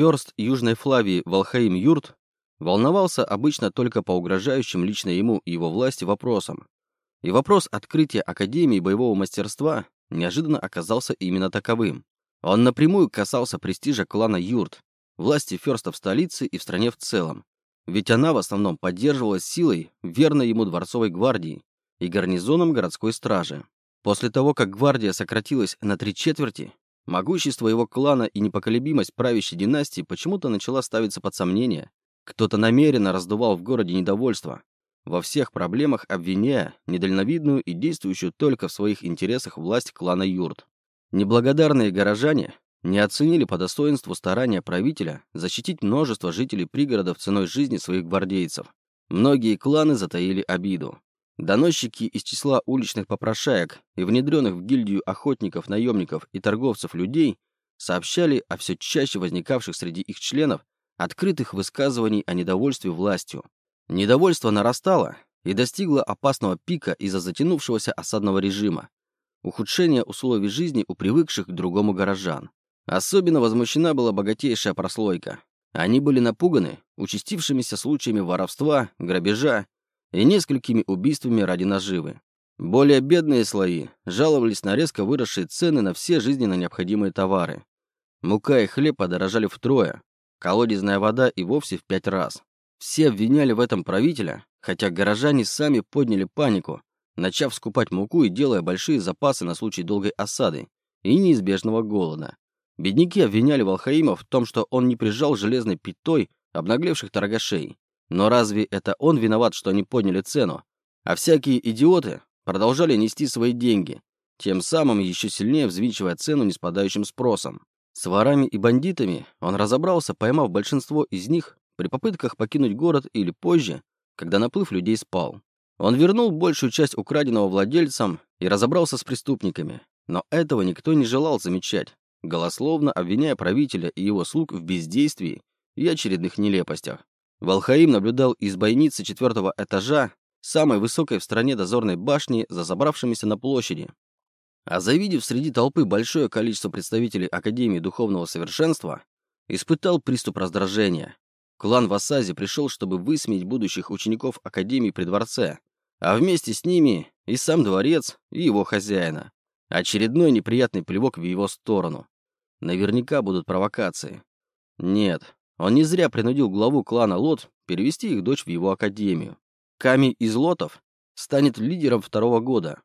Ферст Южной Флавии Валхаим Юрт волновался обычно только по угрожающим лично ему и его власти вопросам. И вопрос открытия Академии боевого мастерства неожиданно оказался именно таковым. Он напрямую касался престижа клана Юрт, власти Ферста в столице и в стране в целом. Ведь она в основном поддерживалась силой верной ему дворцовой гвардии и гарнизоном городской стражи. После того, как гвардия сократилась на три четверти, могущество его клана и непоколебимость правящей династии почему-то начала ставиться под сомнение. Кто-то намеренно раздувал в городе недовольство, во всех проблемах обвиняя недальновидную и действующую только в своих интересах власть клана Юрт. Неблагодарные горожане не оценили по достоинству старания правителя защитить множество жителей пригородов ценой жизни своих гвардейцев. Многие кланы затаили обиду. Доносчики из числа уличных попрошаек и внедренных в гильдию охотников, наемников и торговцев людей сообщали о все чаще возникавших среди их членов открытых высказываний о недовольстве властью. Недовольство нарастало и достигло опасного пика из-за затянувшегося осадного режима, ухудшения условий жизни у привыкших к другому горожан. Особенно возмущена была богатейшая прослойка. Они были напуганы участившимися случаями воровства, грабежа и несколькими убийствами ради наживы. Более бедные слои жаловались на резко выросшие цены на все жизненно необходимые товары. Мука и хлеб подорожали втрое, колодезная вода и вовсе в пять раз. Все обвиняли в этом правителя, хотя горожане сами подняли панику, начав скупать муку и делая большие запасы на случай долгой осады и неизбежного голода. Бедняки обвиняли Волхаима в том, что он не прижал железной пятой обнаглевших торгашей. Но разве это он виноват, что они подняли цену? А всякие идиоты продолжали нести свои деньги, тем самым еще сильнее взвинчивая цену неспадающим спросом. С ворами и бандитами он разобрался, поймав большинство из них при попытках покинуть город или позже, когда наплыв людей спал. Он вернул большую часть украденного владельцам и разобрался с преступниками, но этого никто не желал замечать, голословно обвиняя правителя и его слуг в бездействии и очередных нелепостях. Волхаим наблюдал из бойницы четвертого этажа, самой высокой в стране дозорной башни, за забравшимися на площади. А завидев среди толпы большое количество представителей Академии Духовного Совершенства, испытал приступ раздражения. Клан Васази пришел, чтобы высмеять будущих учеников Академии при дворце, а вместе с ними и сам дворец, и его хозяина. Очередной неприятный плевок в его сторону. Наверняка будут провокации. Нет, он не зря принудил главу клана Лот перевести их дочь в его академию. Ками из Лотов станет лидером второго года,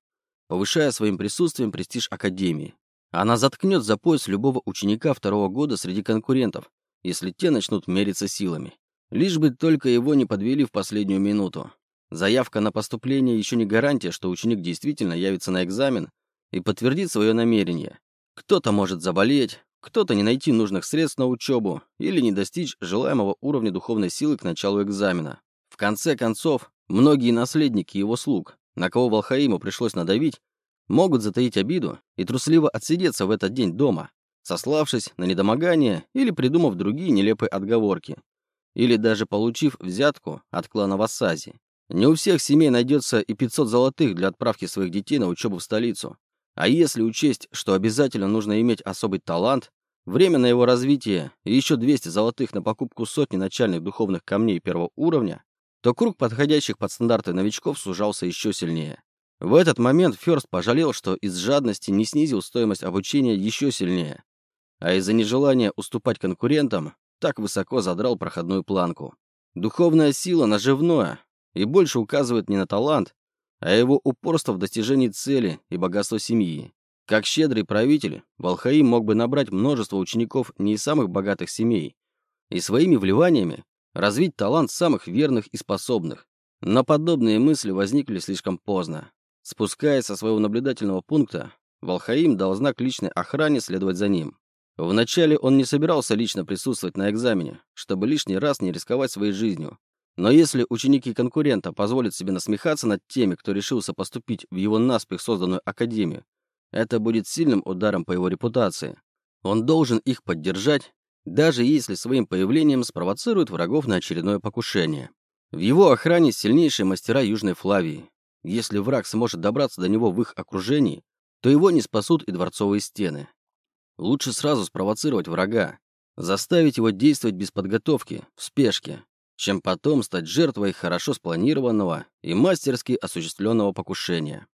повышая своим присутствием престиж академии. Она заткнет за пояс любого ученика второго года среди конкурентов, если те начнут мериться силами. Лишь бы только его не подвели в последнюю минуту. Заявка на поступление еще не гарантия, что ученик действительно явится на экзамен и подтвердит свое намерение. Кто-то может заболеть, кто-то не найти нужных средств на учебу или не достичь желаемого уровня духовной силы к началу экзамена. В конце концов, многие наследники его слуг, на кого Волхаиму пришлось надавить, могут затаить обиду и трусливо отсидеться в этот день дома, сославшись на недомогание или придумав другие нелепые отговорки, или даже получив взятку от клана Вассази. Не у всех семей найдется и 500 золотых для отправки своих детей на учебу в столицу. А если учесть, что обязательно нужно иметь особый талант, время на его развитие и еще 200 золотых на покупку сотни начальных духовных камней первого уровня, то круг подходящих под стандарты новичков сужался еще сильнее. В этот момент Ферст пожалел, что из жадности не снизил стоимость обучения еще сильнее, а из-за нежелания уступать конкурентам так высоко задрал проходную планку. Духовная сила наживное и больше указывает не на талант, а его упорство в достижении цели и богатство семьи. Как щедрый правитель, Валхаим мог бы набрать множество учеников не из самых богатых семей и своими вливаниями развить талант самых верных и способных. Но подобные мысли возникли слишком поздно. Спускаясь со своего наблюдательного пункта, Валхаим дал знак личной охране следовать за ним. Вначале он не собирался лично присутствовать на экзамене, чтобы лишний раз не рисковать своей жизнью, но если ученики конкурента позволят себе насмехаться над теми, кто решился поступить в его наспех созданную академию, это будет сильным ударом по его репутации. Он должен их поддержать, даже если своим появлением спровоцирует врагов на очередное покушение. В его охране сильнейшие мастера Южной Флавии. Если враг сможет добраться до него в их окружении, то его не спасут и дворцовые стены. Лучше сразу спровоцировать врага, заставить его действовать без подготовки, в спешке, чем потом стать жертвой хорошо спланированного и мастерски осуществленного покушения.